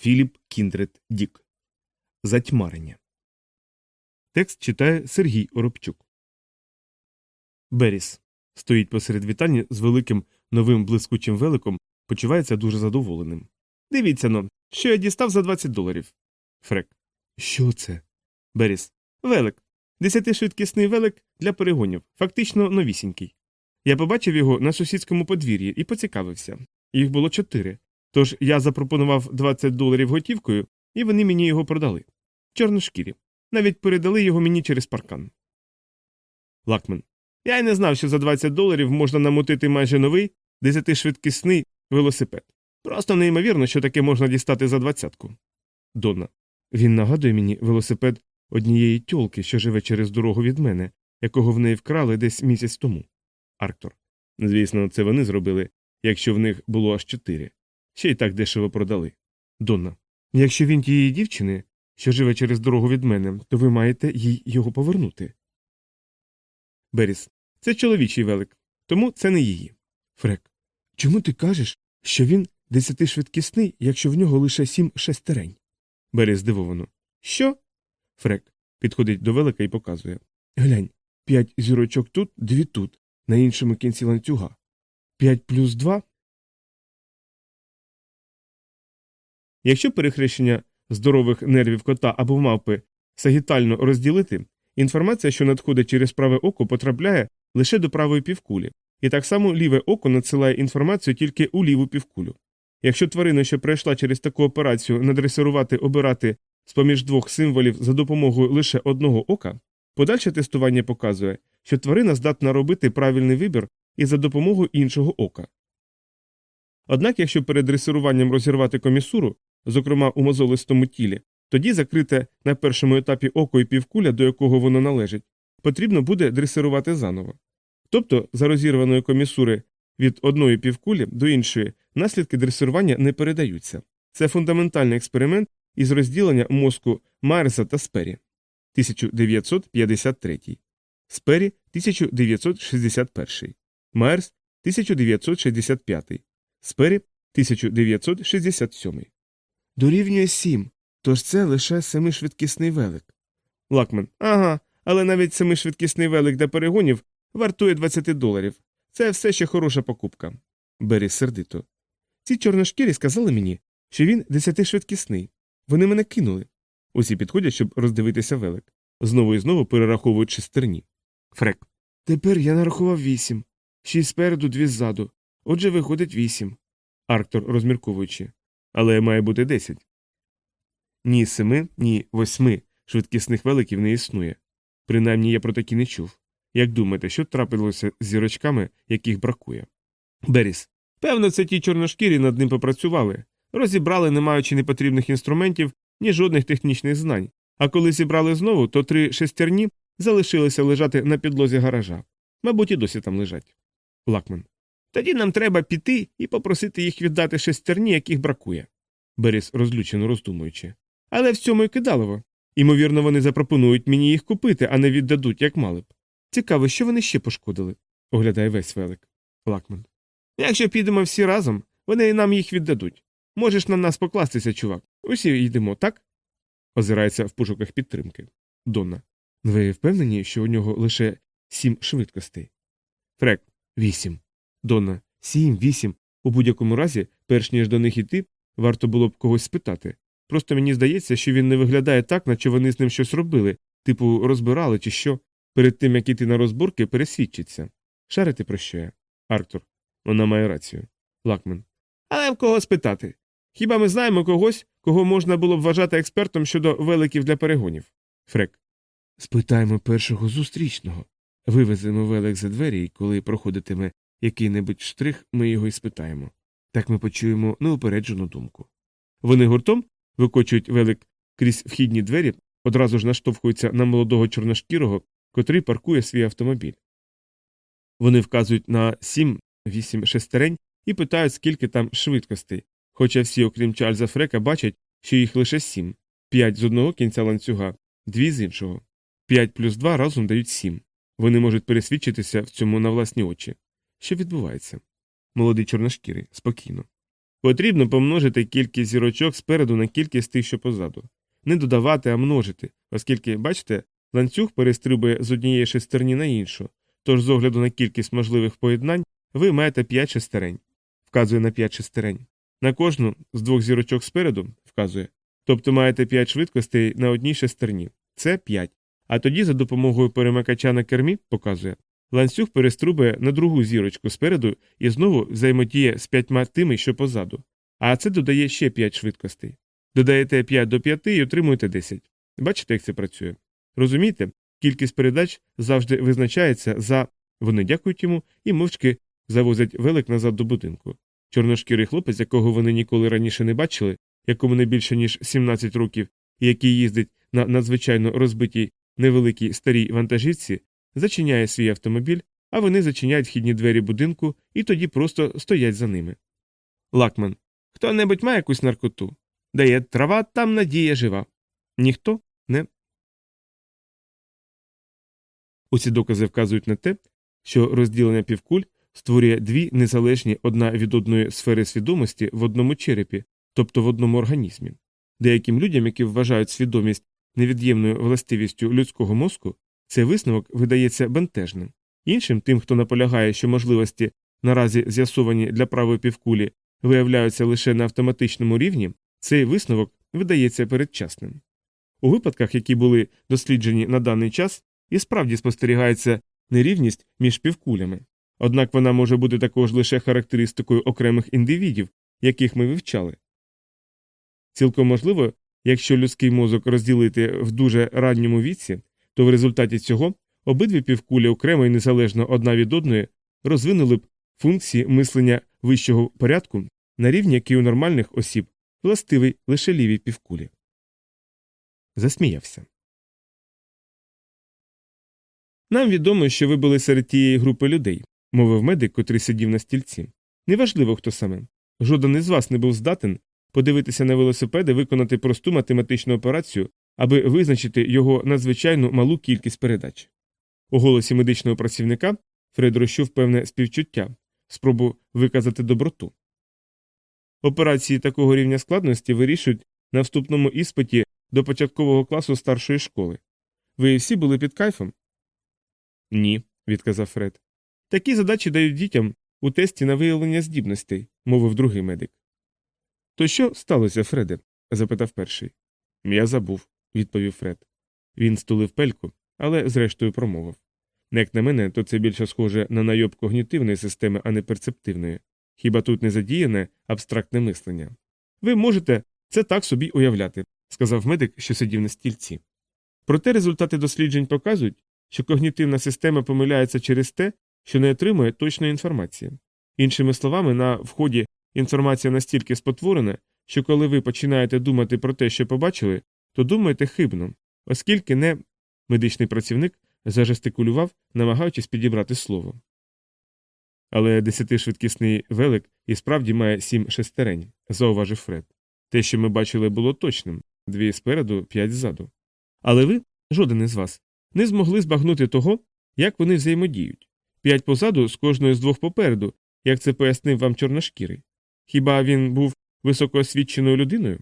Філіп Кіндрет Дік. Затьмарення. Текст читає Сергій Оробчук. Беріс стоїть посеред вітальні з великим новим блискучим великом, почувається дуже задоволеним. Дивіться но, що я дістав за 20 доларів. Фрек. Що це? Беріс. Велик. Десятишвидкісний велик для перегонів, фактично новісінький. Я побачив його на сусідському подвір'ї і поцікавився. Їх було чотири. Тож я запропонував 20 доларів готівкою, і вони мені його продали. Чорношкірі. Навіть передали його мені через паркан. Лакмен. Я й не знав, що за 20 доларів можна намотити майже новий десятишвидкісний велосипед. Просто неймовірно, що таке можна дістати за двадцятку. Донна. Він нагадує мені велосипед однієї тьолки, що живе через дорогу від мене, якого в неї вкрали десь місяць тому. Арктор. Звісно, це вони зробили, якщо в них було аж чотири. Ще й так дешево продали. Донна. Якщо він тієї дівчини, що живе через дорогу від мене, то ви маєте їй його повернути. Беріс. Це чоловічий велик, тому це не її. Фрек. Чому ти кажеш, що він десятишвидкісний, якщо в нього лише сім шестерень? Беріс здивовано. Що? Фрек підходить до велика і показує. Глянь, п'ять зірочок тут, дві тут, на іншому кінці ланцюга. П'ять плюс два. Якщо перехрещення здорових нервів кота або мавпи сагітально розділити, інформація, що надходить через праве око, потрапляє лише до правої півкулі, і так само ліве око надсилає інформацію тільки у ліву півкулю. Якщо тварина, що пройшла через таку операцію, надресирувати обирати з поміж двох символів за допомогою лише одного ока, подальше тестування показує, що тварина здатна робити правильний вибір і за допомогою іншого ока. Однак, якщо перед дресируванням розірвати комісуру, зокрема у мозолистому тілі, тоді закрите на першому етапі око і півкуля, до якого воно належить, потрібно буде дресирувати заново. Тобто, за розірваної комісури від одної півкулі до іншої наслідки дресирування не передаються. Це фундаментальний експеримент із розділення мозку Майерса та Спері 1953, Спері 1961, Майерс 1965, Спері 1967. Дорівнює 7, тож це лише семишвидкісний велик. Лакмен. Ага, але навіть семишвидкісний велик для перегонів вартує 20 доларів. Це все ще хороша покупка. Беріс сердито. Ці чорношкірі сказали мені, що він десятишвидкісний. Вони мене кинули. Усі підходять, щоб роздивитися велик. Знову і знову перераховують шестерні. Фрек. Тепер я нарахував вісім. Шість спереду, дві ззаду. Отже, виходить вісім. Арктор, розмірковуючи. Але має бути десять. Ні семи, ні восьми швидкісних великів не існує. Принаймні я про такі не чув. Як думаєте, що трапилося з зірочками, яких бракує? Беріс. Певно, це ті чорношкірі над ним попрацювали, розібрали, не маючи непотрібних інструментів, ні жодних технічних знань. А коли зібрали знову, то три шестерні залишилися лежати на підлозі гаража. Мабуть, і досі там лежать. Лакман. Тоді нам треба піти і попросити їх віддати шестерні, яких бракує. Беріс розлючено роздумуючи. Але в цьому й кидалово. Імовірно, вони запропонують мені їх купити, а не віддадуть, як мали б. Цікаво, що вони ще пошкодили, оглядає весь велик. Лакман. Якщо підемо всі разом, вони нам їх віддадуть. Можеш на нас покластися, чувак. Усі йдемо, так? озирається в пошуках підтримки. Донна. Ви впевнені, що у нього лише сім швидкостей? Фрек. Вісім. Донна. Сім, вісім. У будь-якому разі, перш ніж до них іти, варто було б когось спитати. Просто мені здається, що він не виглядає так, наче вони з ним щось робили, типу розбирали чи що. Перед тим як іти на розборки, пересвідчиться. Шарити про що я? Арктур. Вона має рацію. Лакмен. Але в кого спитати? Хіба ми знаємо когось, кого можна було б вважати експертом щодо великів для перегонів? Фрек. Спитаємо першого зустрічного. Вивеземо велик за двері, і коли проходитиме який-небудь штрих, ми його і спитаємо. Так ми почуємо неупереджену думку. Вони гуртом викочують велик крізь вхідні двері, одразу ж наштовхуються на молодого чорношкірого, котрий паркує свій автомобіль. Вони вказують на сім вісім шестерень і питають, скільки там швидкостей, хоча всі, окрім Чарльза Фрека, бачать, що їх лише сім п'ять з одного кінця ланцюга, дві з іншого. П'ять плюс два разом дають сім. Вони можуть пересвідчитися в цьому на власні очі. Що відбувається? Молодий чорношкірий, спокійно. Потрібно помножити кількість зірочок спереду на кількість тих, що позаду. Не додавати, а множити, оскільки, бачите, ланцюг перестрибує з однієї шестерні на іншу, тож з огляду на кількість можливих поєднань ви маєте 5 шестерень, вказує на 5 шестерень. На кожну з двох зірочок спереду вказує. Тобто маєте 5 швидкостей на одній шестерні. Це 5. А тоді за допомогою перемикача на кермі показує. Ланцюг переструбує на другу зірочку спереду і знову взаємодіє з п'ятьма тими, що позаду. А це додає ще 5 швидкостей. Додаєте 5 до 5 і отримуєте 10. Бачите, як це працює? Розумієте, кількість передач завжди визначається за. Вони дякують йому і мовчки завозять велик назад до будинку. Чорношкірий хлопець, якого вони ніколи раніше не бачили, якому не більше ніж 17 років, і який їздить на надзвичайно розбитій невеликій старій вантажівці, зачиняє свій автомобіль, а вони зачиняють вхідні двері будинку і тоді просто стоять за ними. Лакман. Хто небудь має якусь наркоту? Дає трава, там надія жива. Ніхто не. Усі докази вказують на те, що розділення півкуль створює дві незалежні одна від одної сфери свідомості в одному черепі, тобто в одному організмі. Деяким людям, які вважають свідомість невід'ємною властивістю людського мозку, цей висновок видається бентежним. Іншим, тим, хто наполягає, що можливості, наразі з'ясовані для правої півкулі, виявляються лише на автоматичному рівні, цей висновок видається передчасним. У випадках, які були досліджені на даний час, і справді спостерігається нерівність між півкулями. Однак вона може бути також лише характеристикою окремих індивідів, яких ми вивчали. Цілком можливо, якщо людський мозок розділити в дуже ранньому віці, то в результаті цього обидві півкулі окремо і незалежно одна від одної розвинули б функції мислення вищого порядку на рівні, який у нормальних осіб властивий лише лівій півкулі. Засміявся. Нам відомо, що ви були серед тієї групи людей, мовив медик, котрий сидів на стільці. Неважливо, хто саме. Жоден із вас не був здатен подивитися на велосипед і виконати просту математичну операцію, аби визначити його надзвичайну малу кількість передач. У голосі медичного працівника Фред розчув певне співчуття, спробу виказати доброту. Операції такого рівня складності вирішують на вступному іспиті до початкового класу старшої школи. Ви всі були під кайфом? Ні, відказав Фред. Такі задачі дають дітям у тесті на виявлення здібностей, мовив другий медик. То що сталося, Фреде? запитав перший. Я забув, відповів Фред. Він стулив пельку, але зрештою промовив. Як на мене, то це більше схоже на найоб когнітивної системи, а не перцептивної. Хіба тут не задіяне абстрактне мислення? Ви можете це так собі уявляти, сказав медик, що сидів на стільці. Проте результати досліджень показують, що когнітивна система помиляється через те, що не отримує точної інформації. Іншими словами, на вході інформація настільки спотворена, що коли ви починаєте думати про те, що побачили, то думаєте хибно, оскільки не медичний працівник зажестикулював, намагаючись підібрати слово. Але десятишвидкісний велик і справді має сім шестерень, зауважив Фред. Те, що ми бачили, було точним дві спереду, п'ять ззаду. Але ви, жоден із вас, не змогли збагнути того, як вони взаємодіють. П'ять позаду з кожної з двох попереду, як це пояснив вам чорношкірий. Хіба він був високоосвіченою людиною?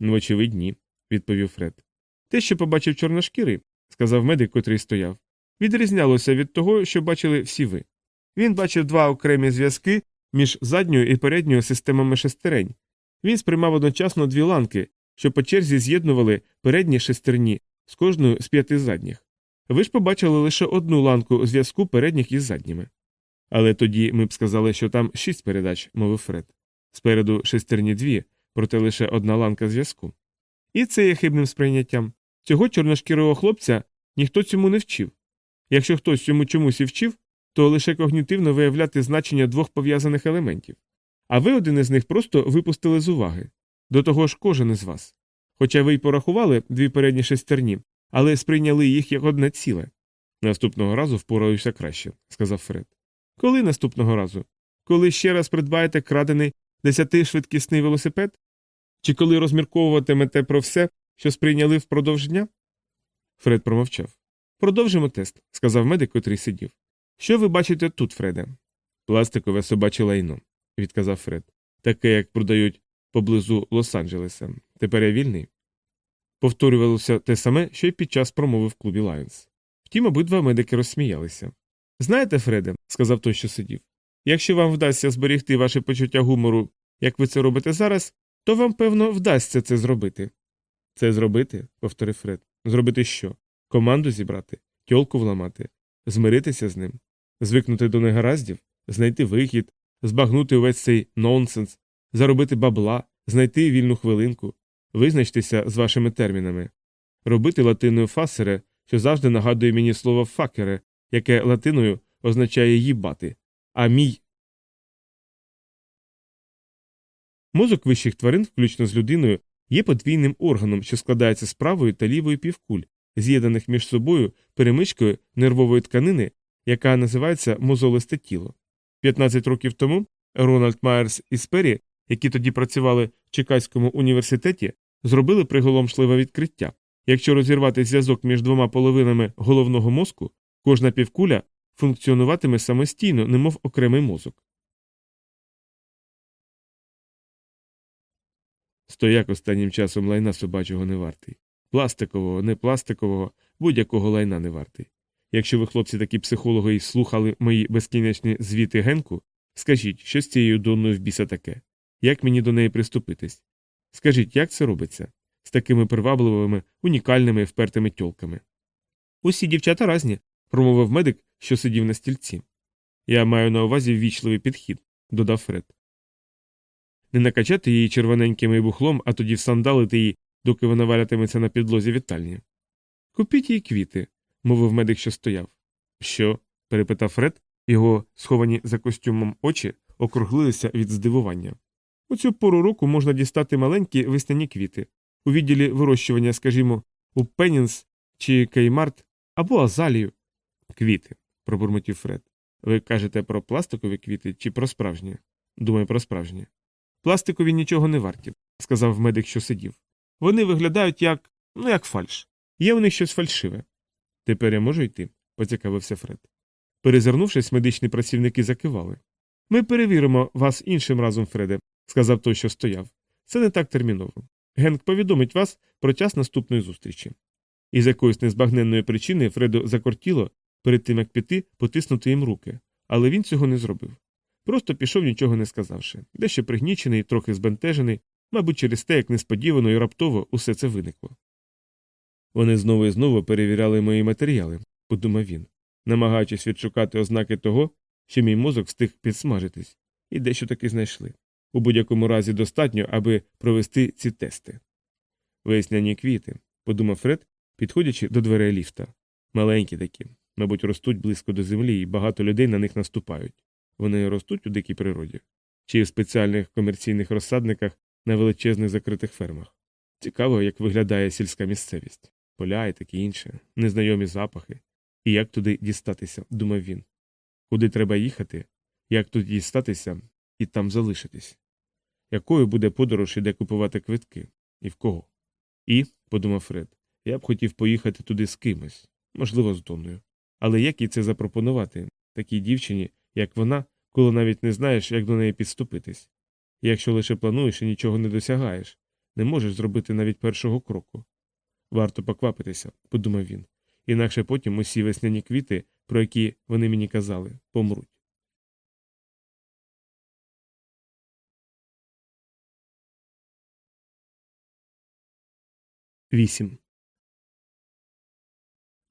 Ну, очевидь, ні, відповів Фред. Те, що побачив чорношкірий, сказав медик, котрий стояв, відрізнялося від того, що бачили всі ви. Він бачив два окремі зв'язки між задньою і передньою системами шестерень. Він сприймав одночасно дві ланки, що по черзі з'єднували передні шестерні з кожною з п'яти задніх. Ви ж побачили лише одну ланку зв'язку передніх із задніми. Але тоді ми б сказали, що там шість передач, мовив Фред. Спереду шестерні дві, проте лише одна ланка зв'язку. І це є хибним сприйняттям. Цього чорношкірого хлопця ніхто цьому не вчив. Якщо хтось цьому чомусь і вчив, то лише когнітивно виявляти значення двох пов'язаних елементів. А ви один із них просто випустили з уваги. До того ж, кожен із вас. Хоча ви й порахували дві передні шестерні, але сприйняли їх як одне ціле. Наступного разу впораюся краще, сказав Фред. Коли наступного разу? Коли ще раз придбаєте крадений десятишвидкісний велосипед? Чи коли розмірковуватимете про все, що сприйняли впродовж дня? Фред промовчав. Продовжимо тест, сказав медик, котрий сидів. Що ви бачите тут, Фреде? Пластикове собаче лайно, відказав Фред. таке, як продають поблизу Лос-Анджелеса. Тепер я вільний. Повторювалося те саме, що й під час промови в клубі Лайонс. Втім, обидва медики розсміялися. Знаєте, Фреде, сказав той, що сидів, якщо вам вдасться зберігти ваше почуття гумору, як ви це робите зараз, то вам, певно, вдасться це зробити. Це зробити, повторив Фред. Зробити що? Команду зібрати, тьолку вламати, змиритися з ним, звикнути до негараздів, знайти вихід, збагнути увесь цей нонсенс, заробити бабла, знайти вільну хвилинку, визначтеся з вашими термінами, робити латиною фасере, що завжди нагадує мені слово факере, яке латиною означає їбати, а мій. Мозок вищих тварин, включно з людиною, є подвійним органом, що складається з правої та лівої півкуль, з'єднаних між собою перемичкою нервової тканини, яка називається мозолисте тіло. 15 років тому Рональд Майерс і Спері, які тоді працювали в Чикаському університеті, зробили приголомшливе відкриття. Якщо розірвати зв'язок між двома половинами головного мозку, кожна півкуля функціонуватиме самостійно, немов окремий мозок. Стояк останнім часом лайна собачого не вартий. Пластикового, не пластикового, будь-якого лайна не вартий. Якщо ви, хлопці, такі психологи і слухали мої безкінечні звіти Генку, скажіть, що з цією донною в біса таке? Як мені до неї приступитись? Скажіть, як це робиться? З такими привабливими, унікальними впертими тьолками. Усі дівчата разні, промовив медик, що сидів на стільці. Я маю на увазі ввічливий підхід, додав Фред. Не накачати її червоненьким бухлом, а тоді всандалити її, доки вона валятиметься на підлозі вітальні. Купіть їй квіти, мовив медик, що стояв. Що? перепитав Фред, його сховані за костюмом очі округлилися від здивування. У цю пору року можна дістати маленькі весняні квіти у відділі вирощування, скажімо, у Пеннінс чи Кеймарт або азалію. Квіти, пробурмотів Фред. Ви кажете про пластикові квіти чи про справжні? Думаю, про справжні. Пластикові нічого не варті, сказав медик, що сидів. Вони виглядають як ну, як фальш. Є в них щось фальшиве. Тепер я можу йти? поцікавився Фред. Перезирнувшись, медичні працівники закивали. Ми перевіримо вас іншим разом, Фреде, сказав той, що стояв. Це не так терміново. Генк повідомить вас про час наступної зустрічі. Із якоїсь незбагненної причини Фреду закортіло перед тим як піти потиснути їм руки, але він цього не зробив. Просто пішов, нічого не сказавши, дещо пригнічений, трохи збентежений, мабуть, через те, як несподівано і раптово усе це виникло. Вони знову і знову перевіряли мої матеріали, подумав він, намагаючись відшукати ознаки того, що мій мозок встиг підсмажитись, і дещо таки знайшли. У будь-якому разі достатньо, аби провести ці тести. Весняні квіти, подумав Фред, підходячи до дверей ліфта. Маленькі такі, мабуть, ростуть близько до землі, і багато людей на них наступають. Вони ростуть у дикій природі, чи в спеціальних комерційних розсадниках на величезних закритих фермах. Цікаво, як виглядає сільська місцевість, поля і таке інше, незнайомі запахи. І як туди дістатися, думав він. Куди треба їхати, як тут дістатися і там залишитись? Якою буде подорож і де купувати квитки? І в кого? І, подумав Фред, я б хотів поїхати туди з кимось, можливо, з Доною. Але як їй це запропонувати, такій дівчині, як вона, коли навіть не знаєш, як до неї підступитись? Якщо лише плануєш і нічого не досягаєш, не можеш зробити навіть першого кроку. Варто поквапитися, подумав він, інакше потім усі весняні квіти, про які вони мені казали, помруть. Вісім.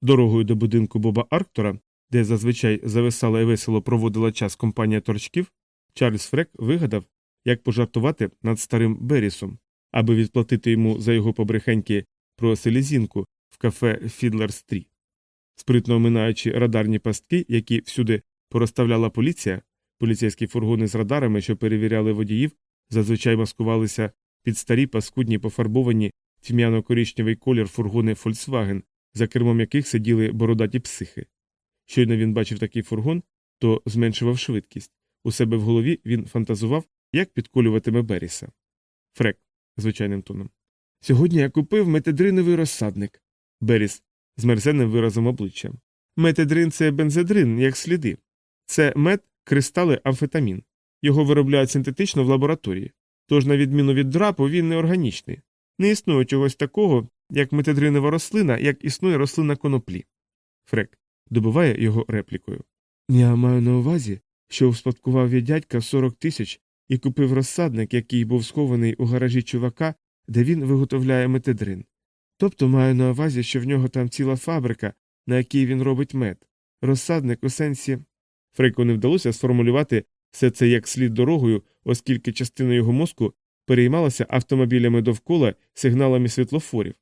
Дорогою до будинку Боба Арктора, де зазвичай зависала і весело проводила час компанія торчків, Чарльз Фрек вигадав, як пожартувати над старим Берісом, аби відплатити йому за його побрехеньки про селезінку в кафе Фідлер-Стрі. Спритно оминаючи радарні пастки, які всюди порозставляла поліція, поліцейські фургони з радарами, що перевіряли водіїв, зазвичай маскувалися під старі паскудні пофарбовані тьмяно коричневий колір фургони Volkswagen, за кермом яких сиділи бородаті психи. Щойно він бачив такий фургон, то зменшував швидкість. У себе в голові він фантазував, як підколюватиме Беріса. Фрек, звичайним тоном. Сьогодні я купив метедриновий розсадник. Беріс з мерзенним виразом обличчя. Метедрин це бензедрин, як сліди. Це мед, кристали, амфетамін. Його виробляють синтетично в лабораторії. Тож, на відміну від драпу, він неорганічний. Не існує чогось такого, як метадринова рослина, як існує рослина коноплі. Фрек добиває його реплікою. Я маю на увазі, що успадкував від дядька 40 тисяч і купив розсадник, який був схований у гаражі чувака, де він виготовляє метедрин. Тобто маю на увазі, що в нього там ціла фабрика, на якій він робить мед. Розсадник у сенсі. Фрейку не вдалося сформулювати все це як слід дорогою, оскільки частина його мозку переймалася автомобілями довкола сигналами світлофорів.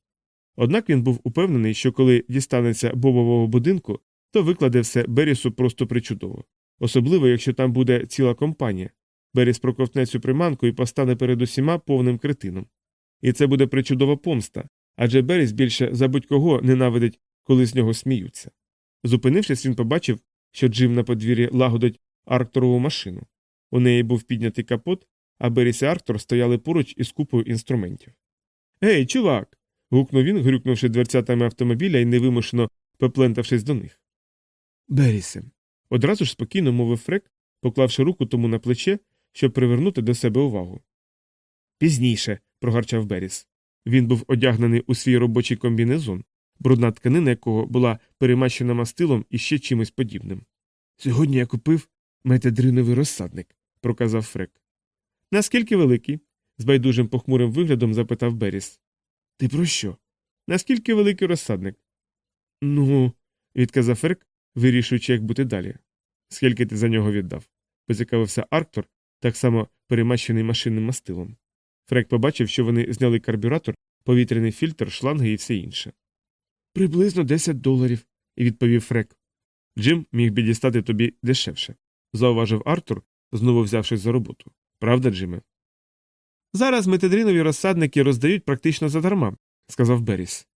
Однак він був упевнений, що коли дістанеться бобового будинку, то викладе все Берісу просто причудово. Особливо, якщо там буде ціла компанія. Беріс проковтне цю приманку і постане перед усіма повним кретином. І це буде причудова помста, адже Беріс більше за будь-кого ненавидить, коли з нього сміються. Зупинившись, він побачив, що Джим на подвір'ї лагодить Аркторову машину. У неї був піднятий капот, а Беріс і Арктор стояли поруч із купою інструментів. Гей, чувак. гукнув він, грюкнувши дверцятами автомобіля і невимушено поплентавшись до них. Берісе. Одразу ж спокійно мовив Фрек, поклавши руку тому на плече, щоб привернути до себе увагу. Пізніше, прогарчав Беріс. Він був одягнений у свій робочий комбінезон, брудна тканина якого була перемащена мастилом і ще чимось подібним. Сьогодні я купив метадриновий розсадник, проказав Фрек. Наскільки великий? з байдужим похмурим виглядом запитав Беріс. Ти про що? Наскільки великий розсадник? Ну, відказав Фрек, вирішуючи, як бути далі. Скільки ти за нього віддав? поцікавився Арктор, так само перемащений машинним мастилом. Фрек побачив, що вони зняли карбюратор, повітряний фільтр, шланги і все інше. Приблизно 10 доларів, відповів Фрек. Джим міг би дістати тобі дешевше, зауважив Артур, знову взявшись за роботу. Правда, Джиме? Зараз метедринові розсадники роздають практично задарма, сказав Беріс.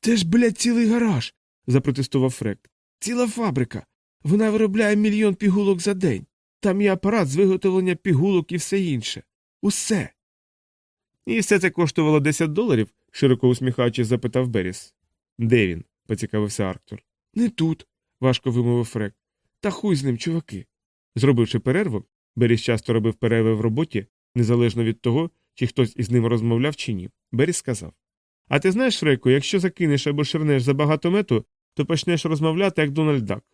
Це ж, блядь, цілий гараж. запротестував Фрек. Ціла фабрика. Вона виробляє мільйон пігулок за день. Там є апарат з виготовлення пігулок і все інше. Усе. І все це коштувало 10 доларів? широко усміхаючись, запитав Беріс. Де він? поцікавився Арктур. Не тут, важко вимовив Фрек. Та хуй з ним, чуваки. Зробивши перерву, Беріс часто робив перерви в роботі, незалежно від того, чи хтось із ним розмовляв чи ні. Беріс сказав. А ти знаєш, Фреку, якщо закинеш або ширнеш забагато мету, то почнеш розмовляти як Дональд Дак.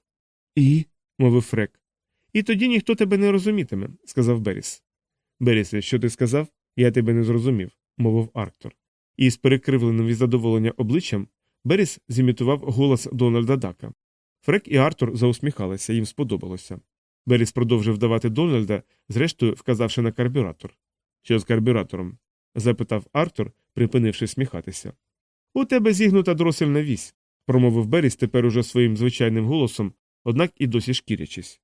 І? мовив Фрек. І тоді ніхто тебе не розумітиме, сказав Беріс. Берісе, що ти сказав? Я тебе не зрозумів, мовив Арктор. І з перекривленим від задоволення обличчям Беріс зімітував голос Дональда Дака. Фрек і Артур заусміхалися, їм сподобалося. Беріс продовжив давати Дональда, зрештою вказавши на карбюратор. Що з карбюратором? запитав Артур, припинивши сміхатися. У тебе зігнута дросельна вісь, промовив Беріс тепер уже своїм звичайним голосом, однак і досі шкірячись.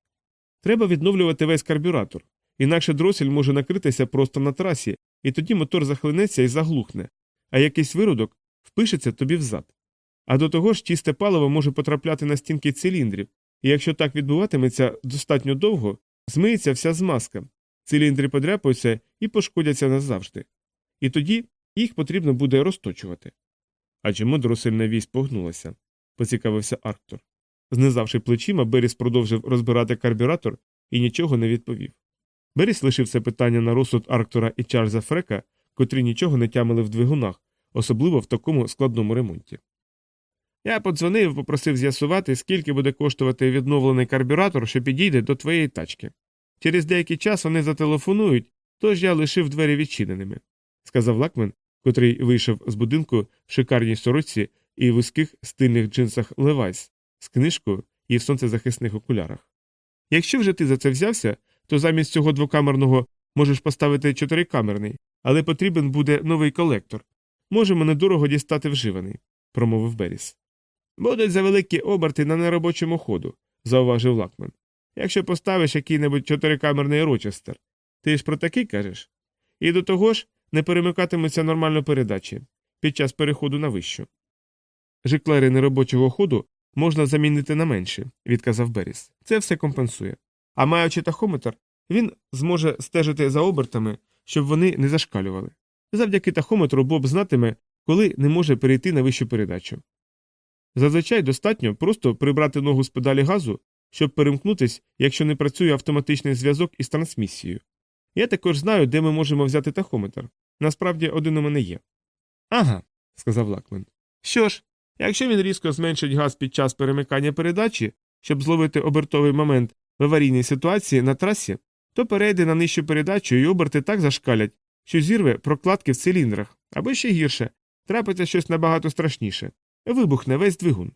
Треба відновлювати весь карбюратор, інакше дросель може накритися просто на трасі, і тоді мотор захлинеться і заглухне, а якийсь виродок впишеться тобі взад. А до того ж, чисте паливо може потрапляти на стінки циліндрів, і якщо так відбуватиметься достатньо довго, змиється вся змазка, циліндри подряпаються і пошкодяться назавжди. І тоді їх потрібно буде розточувати. А чому дросельна вісь погнулася? поцікавився Арктор. Знизавши плечима, Беріс продовжив розбирати карбюратор і нічого не відповів. Беріс лишив це питання на розсуд Арктора і Чарльза Фрека, котрі нічого не тямили в двигунах, особливо в такому складному ремонті. Я подзвонив попросив з'ясувати, скільки буде коштувати відновлений карбюратор, що підійде до твоєї тачки. Через деякий час вони зателефонують, тож я лишив двері відчиненими, сказав Лакмен, котрий вийшов з будинку в шикарній сорочці і вузьких стильних джинсах Левайс з книжкою і в сонцезахисних окулярах. Якщо вже ти за це взявся, то замість цього двокамерного можеш поставити чотирикамерний, але потрібен буде новий колектор. Можемо недорого дістати вживаний, промовив Беріс. Будуть за великі оберти на неробочому ходу, зауважив Лакмен. Якщо поставиш який-небудь чотирикамерний рочестер. Ти ж про такий кажеш? І до того ж не перемикатимуться нормально передачі під час переходу на вищу. Жиклери неробочого ходу можна замінити на менші, відказав Беріс. Це все компенсує. А маючи тахометр, він зможе стежити за обертами, щоб вони не зашкалювали. Завдяки тахометру Боб знатиме, коли не може перейти на вищу передачу. Зазвичай достатньо просто прибрати ногу з педалі газу, щоб перемкнутись, якщо не працює автоматичний зв'язок із трансмісією. Я також знаю, де ми можемо взяти тахометр. Насправді, один у мене є. Ага, сказав Лакмен. Що ж, якщо він різко зменшить газ під час перемикання передачі, щоб зловити обертовий момент в аварійній ситуації на трасі, то перейде на нижчу передачу і оберти так зашкалять, що зірве прокладки в циліндрах, або ще гірше, трапиться щось набагато страшніше вибухне весь двигун.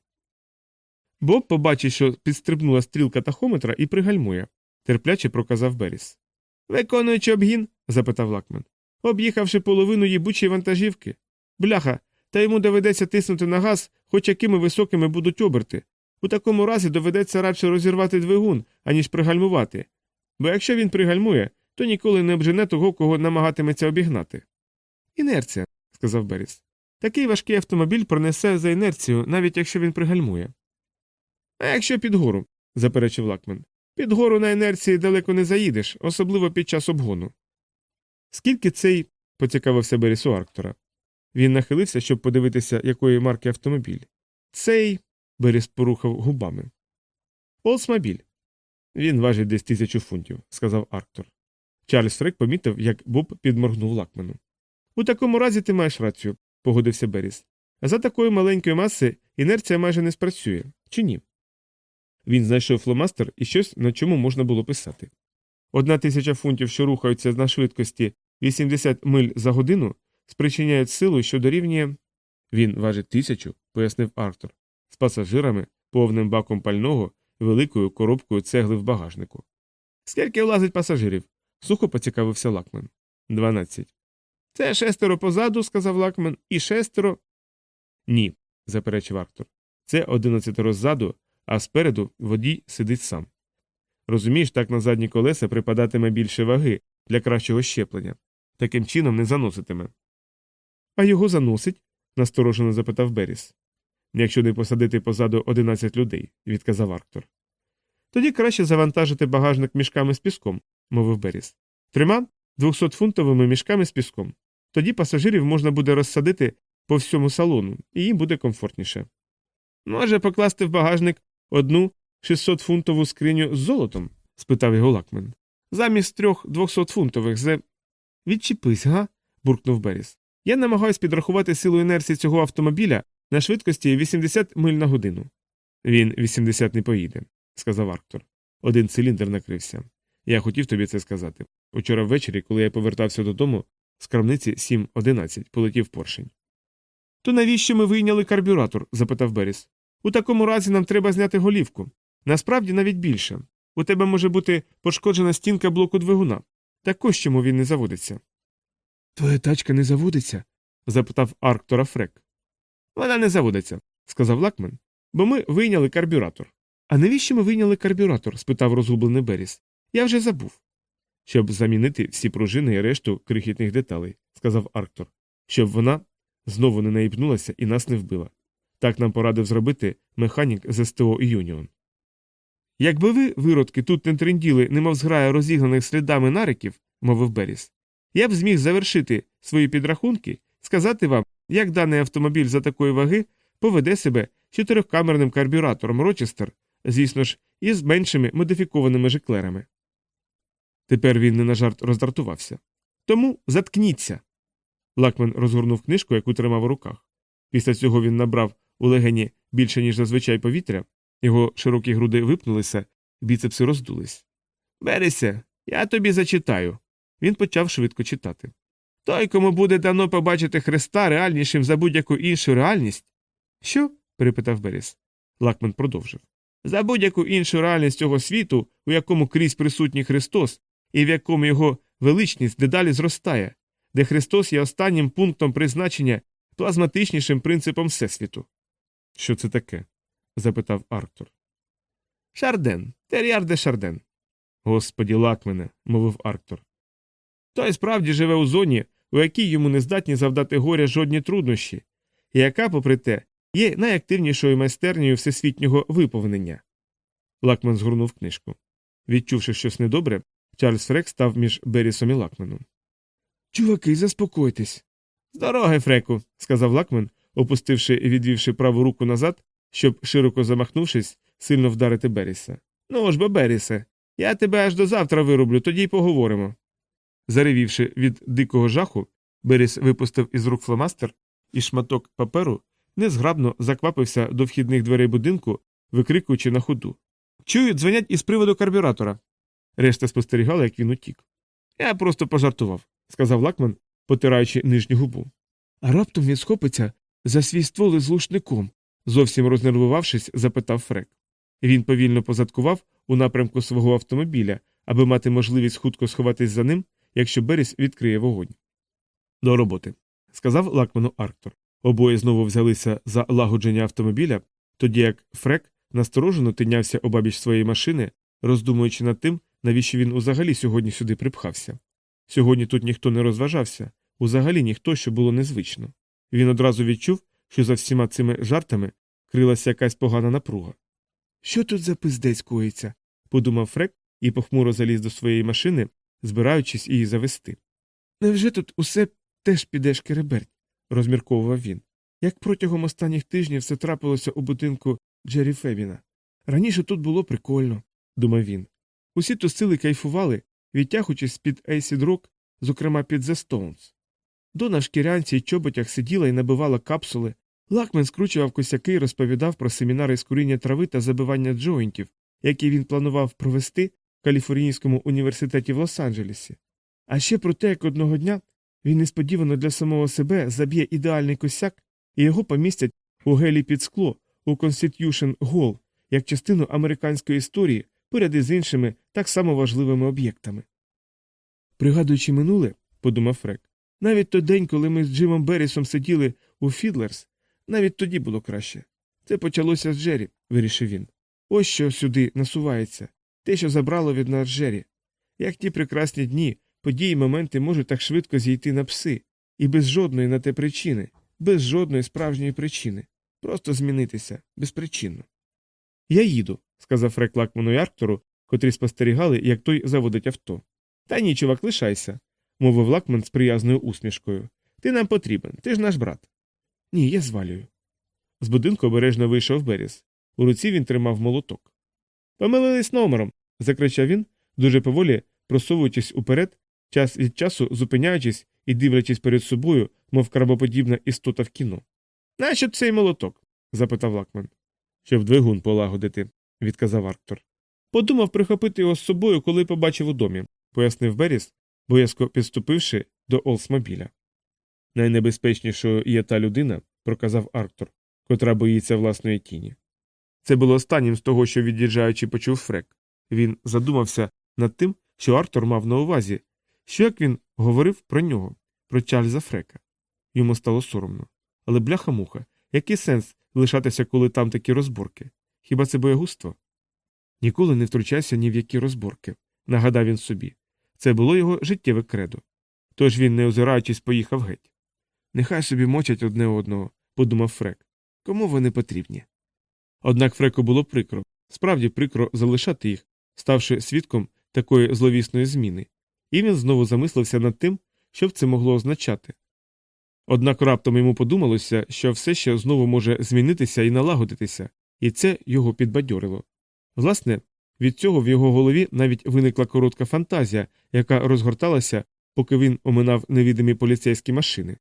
Боб побачив, що підстрибнула стрілка тахометра і пригальмує, терпляче проказав Беріс. Виконуючи обгін? запитав Лакмен. Об'їхавши половину їбучої вантажівки. Бляха, та йому доведеться тиснути на газ, хоч якими високими будуть оберти. У такому разі доведеться радше розірвати двигун, аніж пригальмувати. Бо якщо він пригальмує, то ніколи не обжене того, кого намагатиметься обігнати. Інерція, сказав Беріс. Такий важкий автомобіль пронесе за інерцію, навіть якщо він пригальмує. А якщо під гору, заперечив Лакмен. Під гору на інерції далеко не заїдеш, особливо під час обгону. Скільки цей. поцікавився Беріс у Арктора. Він нахилився, щоб подивитися, якої марки автомобіль. Цей. Беріс порухав губами. Олдсмобіль. Він важить десь тисячу фунтів, сказав Арктор. Чарльз Фрек помітив, як Боб підморгнув Лакмену. У такому разі ти маєш рацію, погодився Беріс. За такої маленької маси інерція майже не спрацює, чи ні? Він знайшов фломастер і щось, на чому можна було писати. Одна тисяча фунтів, що рухаються на швидкості 80 миль за годину, спричиняють силу, що дорівнює. Він важить тисячу, пояснив Арктор, з пасажирами, повним баком пального, великою коробкою цегли в багажнику. Скільки влазить пасажирів? сухо поцікавився Лакмен. Дванадцять. Це шестеро позаду, сказав Лакмен, і шестеро. Ні, заперечив Арктор. Це одинадцятеро ззаду, а спереду водій сидить сам. Розумієш, так на задні колеса припадатиме більше ваги для кращого щеплення. Таким чином не заноситиме. А його заносить? насторожено запитав Беріс. Якщо не посадити позаду одинадцять людей, відказав Арктор. Тоді краще завантажити багажник мішками з піском, мовив Беріс. Трьома двохсотфунтовими мішками з піском. Тоді пасажирів можна буде розсадити по всьому салону, і їм буде комфортніше. Може покласти в багажник одну 600-фунтову скриню з золотом? спитав його Лакмен. Замість трьох 200-фунтових зе. Відчіпись, га? буркнув Беріс. Я намагаюсь підрахувати силу інерції цього автомобіля на швидкості 80 миль на годину. Він 80 не поїде, сказав Арктор. Один циліндр накрився. Я хотів тобі це сказати. Учора ввечері, коли я повертався додому, з крамниці 7.11 полетів поршень. То навіщо ми вийняли карбюратор? запитав Беріс. У такому разі нам треба зняти голівку. Насправді навіть більше. У тебе може бути пошкоджена стінка блоку двигуна. Так ось чому він не заводиться. Твоя тачка не заводиться? запитав Арктора Фрек. Вона не заводиться, сказав Лакмен, бо ми вийняли карбюратор. А навіщо ми вийняли карбюратор? спитав розгублений Беріс. Я вже забув. Щоб замінити всі пружини і решту крихітних деталей, сказав Арктор, щоб вона знову не наїбнулася і нас не вбила. Так нам порадив зробити механік з СТО Юніон. Якби ви, виродки, тут не тренділи, немов зграя розігнаних слідами нариків, мовив Беріс, я б зміг завершити свої підрахунки, сказати вам, як даний автомобіль за такої ваги поведе себе чотирьохкамерним карбюратором Рочестер, звісно ж, із меншими модифікованими жиклерами. Тепер він не на жарт роздратувався. Тому заткніться. Лакмен розгорнув книжку, яку тримав у руках. Після цього він набрав у легені більше, ніж зазвичай повітря, його широкі груди випнулися, біцепси роздулись. Берися, я тобі зачитаю. Він почав швидко читати. Той, кому буде давно побачити Христа реальнішим за будь-яку іншу реальність. Що? перепитав Беріс. Лакмен продовжив. За будь-яку іншу реальність цього світу, у якому крізь присутній Христос, і в якому його величність дедалі зростає, де Христос є останнім пунктом призначення плазматичнішим принципом Всесвіту. Що це таке? Запитав Арктор. Шарден, Тейяр де Шарден. Господи, Лакмене, мовив Арктор. Той справді живе у зоні, у якій йому не здатні завдати горя жодні труднощі, і яка, попри те, є найактивнішою майстернею всесвітнього виповнення. Лакмен згорнув книжку. Відчувши щось недобре, Чарльз Фрек став між Берісом і Лакменом. Чуваки, заспокойтесь. З дороги, Фреку, сказав Лакмен, опустивши і відвівши праву руку назад, щоб, широко замахнувшись, сильно вдарити Беріса. Ну ж, бо Берісе, я тебе аж до завтра вироблю, тоді й поговоримо. Заревівши від дикого жаху, Беріс випустив із рук фломастер і шматок паперу незграбно заквапився до вхідних дверей будинку, викрикуючи на ходу. Чую, дзвонять із приводу карбюратора. Решта спостерігала, як він утік. Я просто пожартував, сказав Лакман, потираючи нижню губу. А раптом він схопиться за свій ствол із лушником, зовсім рознервувавшись, запитав Фрек. Він повільно позадкував у напрямку свого автомобіля, аби мати можливість хутко сховатись за ним, якщо Беріс відкриє вогонь. До роботи, сказав Лакману Арктор. Обоє знову взялися за лагодження автомобіля, тоді як Фрек насторожено тинявся обабіч своєї машини, роздумуючи над тим, навіщо він узагалі сьогодні сюди припхався. Сьогодні тут ніхто не розважався, узагалі ніхто, що було незвично. Він одразу відчув, що за всіма цими жартами крилася якась погана напруга. Що тут за пиздець коїться? подумав Фрек і похмуро заліз до своєї машини, збираючись її завести. Невже тут усе теж піде шкереберть? розмірковував він. Як протягом останніх тижнів все трапилося у будинку Джері Фебіна. Раніше тут було прикольно, думав він. Усі тусили кайфували, відтягуючись під Acid Rock, зокрема під The Stones. Дона в шкірянці й чоботях сиділа і набивала капсули. Лакмен скручував косяки і розповідав про семінари з куріння трави та забивання джойнтів, які він планував провести в Каліфорнійському університеті в Лос-Анджелесі. А ще про те, як одного дня він несподівано для самого себе заб'є ідеальний косяк і його помістять у гелі під скло у Constitution Hall як частину американської історії поряд із іншими так само важливими об'єктами. Пригадуючи минуле, подумав Фрек, навіть той день, коли ми з Джимом Беррісом сиділи у Фідлерс, навіть тоді було краще. Це почалося з Джері, вирішив він. Ось що сюди насувається, те, що забрало від нас Джері. Як ті прекрасні дні, події й моменти можуть так швидко зійти на пси, і без жодної на те причини, без жодної справжньої причини, просто змінитися безпричинно. Я їду, сказав Фрек Лакману і Арктору, котрі спостерігали, як той заводить авто. Та ні, чувак, лишайся, мовив Лакман з приязною усмішкою. Ти нам потрібен, ти ж наш брат. Ні, я звалюю. З будинку обережно вийшов Беріс. У руці він тримав молоток. Помилились номером. закричав він, дуже поволі просовуючись уперед, час від часу зупиняючись і дивлячись перед собою, мов крабоподібна істота в кіно. Нащо цей молоток? запитав Лакман. Щоб двигун полагодити, відказав Арктор. Подумав прихопити його з собою, коли побачив у домі, пояснив Беріс, боязко підступивши до Олсмобіля. Найнебезпечнішою є та людина, проказав Арктор, котра боїться власної тіні. Це було останнім з того, що від'їжджаючи, почув Фрек. Він задумався над тим, що Артур мав на увазі, що як він говорив про нього, про Чарльза Фрека. Йому стало соромно. Але бляха-муха, який сенс лишатися, коли там такі розборки? Хіба це боягузтво? Ніколи не втручайся ні в які розборки, нагадав він собі. Це було його життєве кредо. Тож він, не озираючись, поїхав геть. Нехай собі мочать одне одного, подумав Фрек. Кому вони потрібні? Однак Фреку було прикро, справді прикро залишати їх, ставши свідком такої зловісної зміни, і він знову замислився над тим, що б це могло означати. Однак раптом йому подумалося, що все ще знову може змінитися і налагодитися, і це його підбадьорило. Власне, від цього в його голові навіть виникла коротка фантазія, яка розгорталася, поки він оминав невідомі поліцейські машини.